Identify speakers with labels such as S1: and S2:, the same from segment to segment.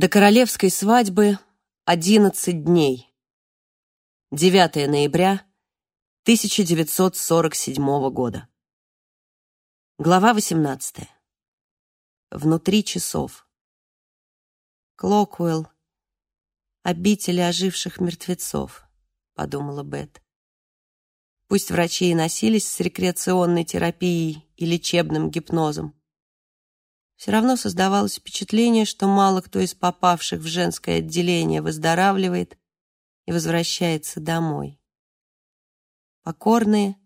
S1: До королевской свадьбы 11 дней. 9 ноября 1947 года. Глава 18. Внутри часов. Клокуэлл. Обители оживших мертвецов, подумала Бет. Пусть врачи и носились с рекреационной терапией и лечебным гипнозом, все равно создавалось впечатление, что мало кто из попавших в женское отделение выздоравливает и возвращается домой. Покорные,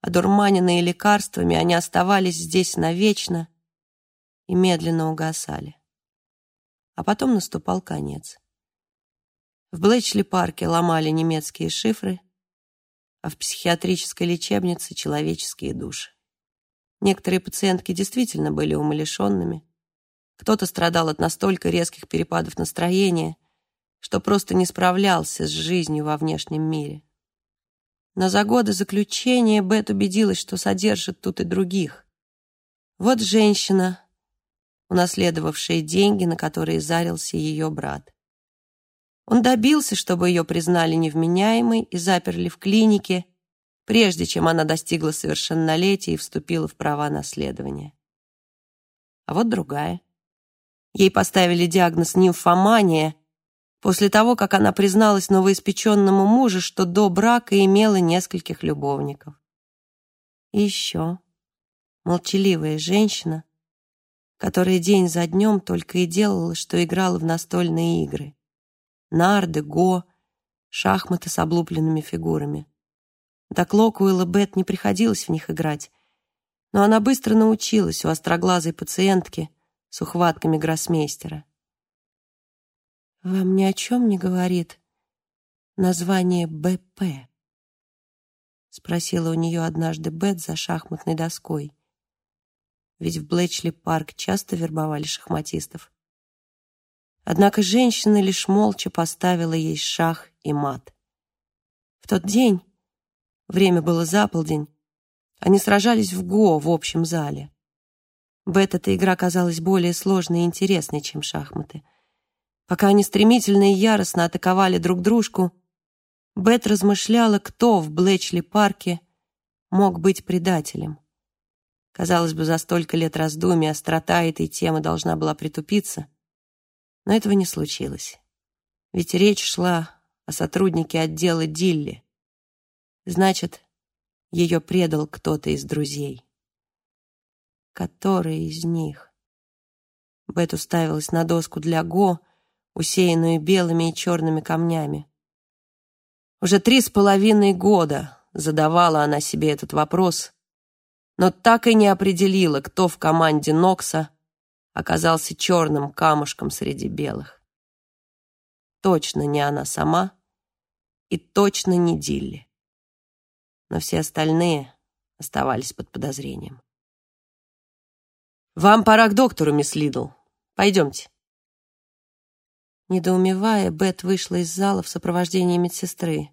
S1: одурманенные лекарствами, они оставались здесь навечно и медленно угасали. А потом наступал конец. В Блэчли-парке ломали немецкие шифры, а в психиатрической лечебнице — человеческие души. Некоторые пациентки действительно были умалишенными. Кто-то страдал от настолько резких перепадов настроения, что просто не справлялся с жизнью во внешнем мире. Но за годы заключения Бет убедилась, что содержит тут и других. Вот женщина, унаследовавшая деньги, на которые зарился ее брат. Он добился, чтобы ее признали невменяемой и заперли в клинике, прежде чем она достигла совершеннолетия и вступила в права наследования. А вот другая. Ей поставили диагноз нимфомания после того, как она призналась новоиспеченному мужу, что до брака имела нескольких любовников. И еще молчаливая женщина, которая день за днем только и делала, что играла в настольные игры. Нарды, го, шахматы с облупленными фигурами. До Клокуэлла Бет не приходилось в них играть, но она быстро научилась у остроглазой пациентки с ухватками гроссмейстера. «Вам ни о чем не говорит название БП?» — спросила у нее однажды Бет за шахматной доской. Ведь в Блэчли-парк часто вербовали шахматистов. Однако женщина лишь молча поставила ей шах и мат. В тот день Время было за полдень. Они сражались в го в общем зале. Бет эта игра казалась более сложной и интересной, чем шахматы. Пока они стремительно и яростно атаковали друг дружку, Бет размышляла, кто в Блэчли-парке мог быть предателем. Казалось бы, за столько лет раздумий острота этой темы должна была притупиться, но этого не случилось. Ведь речь шла о сотруднике отдела Дилли, Значит, ее предал кто-то из друзей. Который из них? Бет уставилась на доску для Го, усеянную белыми и черными камнями. Уже три с половиной года задавала она себе этот вопрос, но так и не определила, кто в команде Нокса оказался черным камушком среди белых. Точно не она сама и точно не Дилли но все остальные оставались под подозрением. «Вам пора к доктору, мисс Лидл. Пойдемте». Недоумевая, Бет вышла из зала в сопровождении медсестры.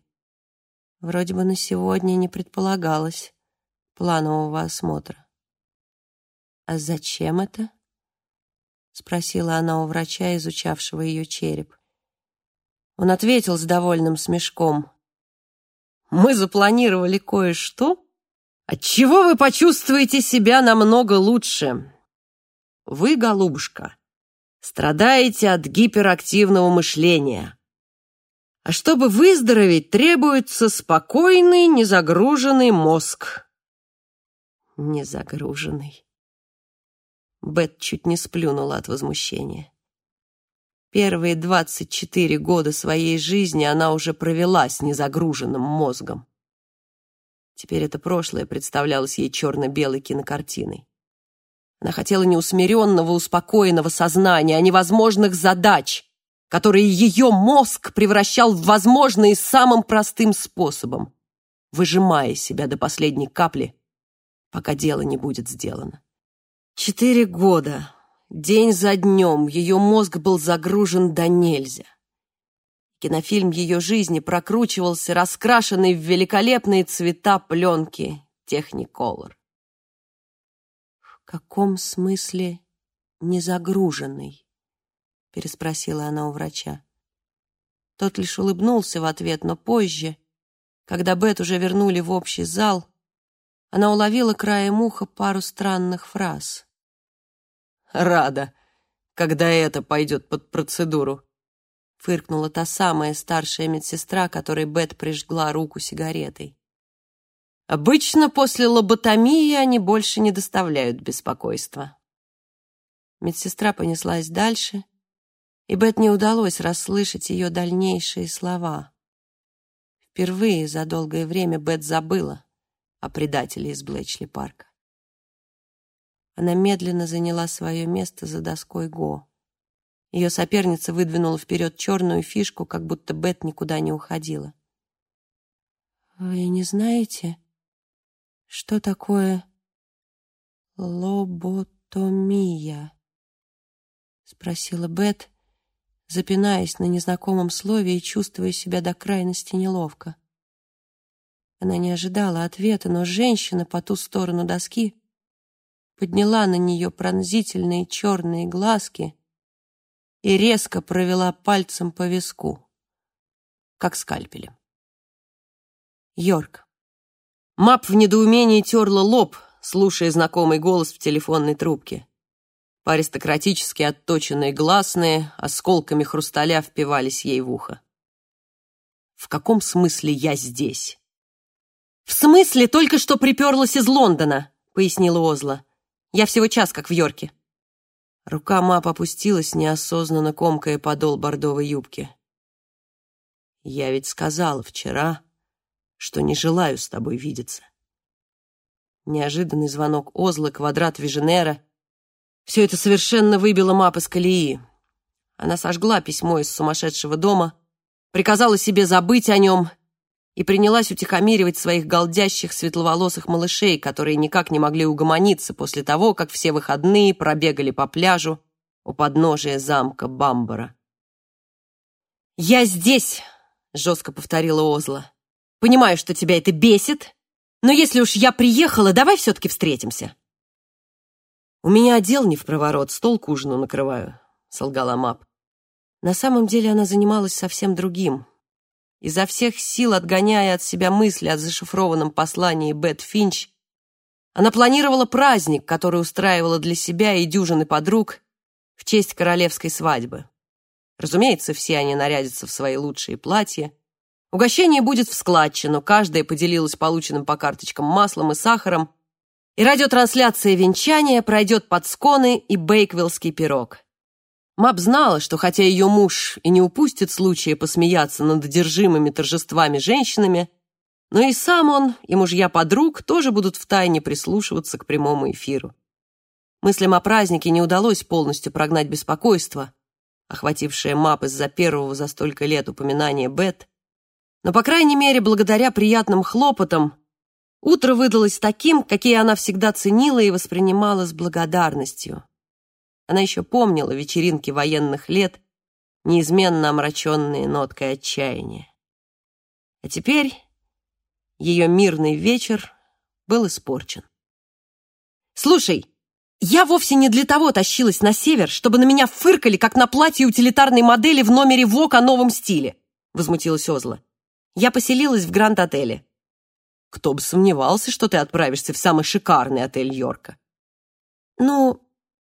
S1: Вроде бы на сегодня не предполагалось планового осмотра. «А зачем это?» — спросила она у врача, изучавшего ее череп. Он ответил с довольным смешком мы запланировали кое-что, от чего вы почувствуете себя намного лучше. Вы, голубушка, страдаете от гиперактивного мышления. А чтобы выздороветь, требуется спокойный, незагруженный мозг. Незагруженный. Бет чуть не сплюнула от возмущения. Первые 24 года своей жизни она уже провела с незагруженным мозгом. Теперь это прошлое представлялось ей черно-белой кинокартиной. Она хотела неусмиренного, успокоенного сознания, а невозможных задач, которые ее мозг превращал в возможные самым простым способом, выжимая себя до последней капли, пока дело не будет сделано. Четыре года День за днем ее мозг был загружен до нельзя. Кинофильм ее жизни прокручивался, раскрашенный в великолепные цвета пленки Техниколор. В каком смысле не загруженный? переспросила она у врача. Тот лишь улыбнулся в ответ, но позже, когда Бет уже вернули в общий зал, она уловила краем уха пару странных фраз.
S2: «Рада, когда это пойдет под процедуру», — фыркнула та самая старшая медсестра, которой Бет прижгла руку сигаретой. «Обычно после лоботомии они больше не доставляют беспокойства».
S1: Медсестра понеслась дальше, и Бет не удалось расслышать ее дальнейшие слова. Впервые за долгое время Бет забыла о предателе из Блэчли-парка. Она медленно заняла свое место за доской Го. Ее соперница выдвинула вперед черную фишку, как будто Бет никуда не уходила. «Вы не знаете, что такое лоботомия?» — спросила Бет, запинаясь на незнакомом слове и чувствуя себя до крайности неловко. Она не ожидала ответа, но женщина по ту сторону доски подняла на нее пронзительные черные глазки и резко провела пальцем по виску, как скальпелем.
S2: Йорк. Мап в недоумении терла лоб, слушая знакомый голос в телефонной трубке. По-аристократически отточенные гласные осколками хрусталя впивались ей в ухо. «В каком смысле я здесь?»
S1: «В смысле только что приперлась из Лондона», — пояснила Озла. «Я всего час как в Йорке».
S2: Рука Мап опустилась, неосознанно комкая подол бордовой юбки. «Я ведь сказала вчера, что не желаю с тобой видеться». Неожиданный звонок Озлы, квадрат Виженера. Все это совершенно выбило Мап из колеи. Она сожгла письмо из сумасшедшего дома, приказала себе забыть о нем — и принялась утихомиривать своих голдящих светловолосых малышей, которые никак не могли угомониться после того, как все выходные пробегали по пляжу у подножия замка Бамбара.
S1: «Я здесь!» — жестко повторила Озла. «Понимаю, что тебя это бесит, но если уж я приехала, давай все-таки встретимся».
S2: «У меня отдел не в проворот, стол к ужину накрываю», — солгала Мап. На самом деле она занималась совсем другим — изо всех сил отгоняя от себя мысли о зашифрованном послании Бет Финч, она планировала праздник, который устраивала для себя и дюжины подруг в честь королевской свадьбы. Разумеется, все они нарядятся в свои лучшие платья. Угощение будет в складчину, каждая поделилась полученным по карточкам маслом и сахаром, и радиотрансляция венчания пройдет под сконы и бейквиллский пирог. Мап знала, что хотя ее муж и не упустит случая посмеяться над одержимыми торжествами женщинами, но и сам он, и мужья подруг тоже будут втайне прислушиваться к прямому эфиру. Мыслям о празднике не удалось полностью прогнать беспокойство, охватившее Мап из-за первого за столько лет упоминания Бет, но, по крайней мере, благодаря приятным хлопотам, утро выдалось таким, какие она всегда ценила и воспринимала с благодарностью. Она еще помнила вечеринки военных лет, неизменно омраченные ноткой отчаяния. А теперь ее мирный вечер был испорчен.
S1: «Слушай, я вовсе не для того тащилась на север, чтобы на меня фыркали, как на платье утилитарной модели в номере ВОК о новом стиле», — возмутилась Озла. «Я поселилась в Гранд-отеле».
S2: «Кто бы сомневался, что ты отправишься в самый шикарный отель Йорка».
S1: «Ну,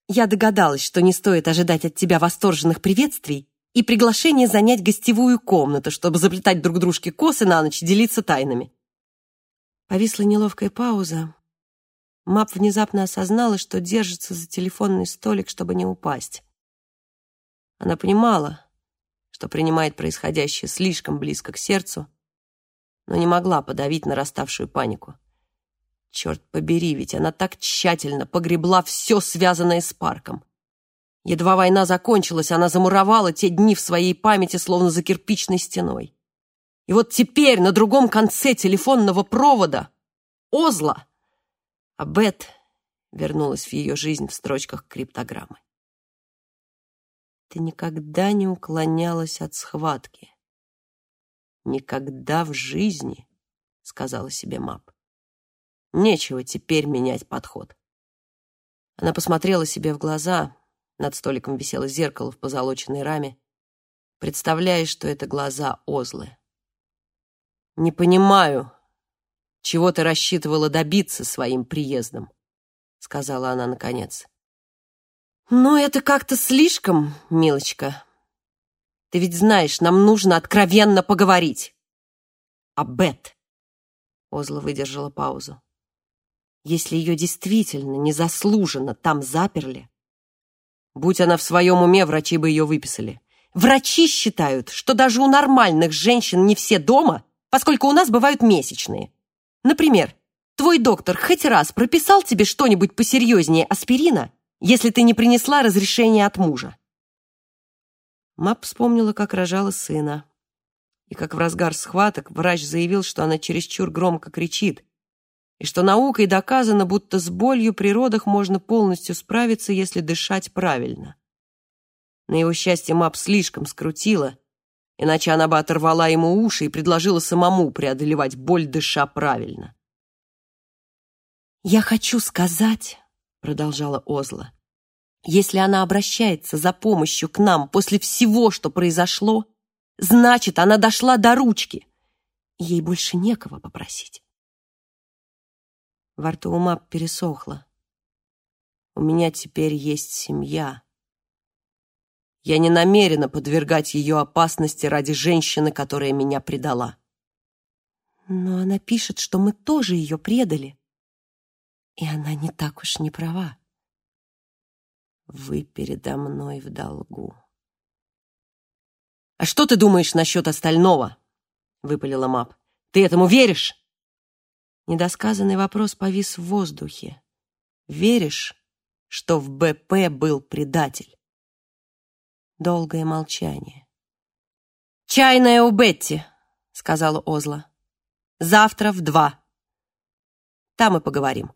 S1: я догадалась, что не стоит ожидать от тебя восторженных приветствий и приглашения занять гостевую комнату, чтобы заплетать друг дружке косы на ночь и делиться тайнами. Повисла неловкая пауза. Мап внезапно осознала, что держится за телефонный столик, чтобы не упасть. Она понимала, что принимает происходящее слишком близко к сердцу, но не могла подавить нараставшую панику. Черт побери, ведь она так тщательно погребла все, связанное с парком. Едва война закончилась, она замуровала те дни в своей памяти, словно за кирпичной стеной. И вот теперь на другом конце телефонного провода Озла, а Бет вернулась в ее жизнь в строчках криптограммы. Ты никогда не уклонялась от схватки. Никогда в жизни, сказала себе Мап. Нечего теперь менять подход. Она посмотрела себе в глаза,
S2: Над столиком висело зеркало в позолоченной раме, представляя, что это глаза Озлы. «Не понимаю, чего ты рассчитывала добиться своим приездом», — сказала она наконец. «Ну, это как-то слишком, милочка. Ты ведь знаешь, нам нужно откровенно поговорить. А Бет...» Озла выдержала паузу. «Если ее действительно незаслуженно там заперли, будь она в своем уме, врачи бы ее выписали. Врачи считают, что даже у нормальных женщин не все дома, поскольку у нас бывают месячные. Например, твой доктор хоть раз прописал тебе что-нибудь посерьезнее аспирина, если ты не принесла разрешение от мужа. Мап вспомнила, как рожала сына. И как в разгар схваток врач заявил, что она чересчур громко кричит, и что наукой доказано, будто с болью при родах можно полностью справиться, если дышать правильно. На его счастье Мап слишком скрутила, иначе она бы оторвала ему уши и предложила самому преодолевать боль, дыша правильно. «Я хочу сказать», — продолжала Озла, «если она обращается за помощью к нам после всего, что произошло, значит, она дошла до ручки. Ей больше некого попросить». Во рту у Мап пересохло. «У меня теперь есть семья», я не намерена подвергать ее опасности ради женщины, которая меня предала. Но она пишет, что мы тоже ее предали. И она не так уж не права. Вы передо мной в долгу. «А что ты думаешь насчет остального?» — выпалила Мап. «Ты этому веришь?» Недосказанный вопрос повис в воздухе. «Веришь, что в БП был предатель?» Долгое молчание. «Чайная у Бетти», — сказала Озла. «Завтра в два. Там и поговорим».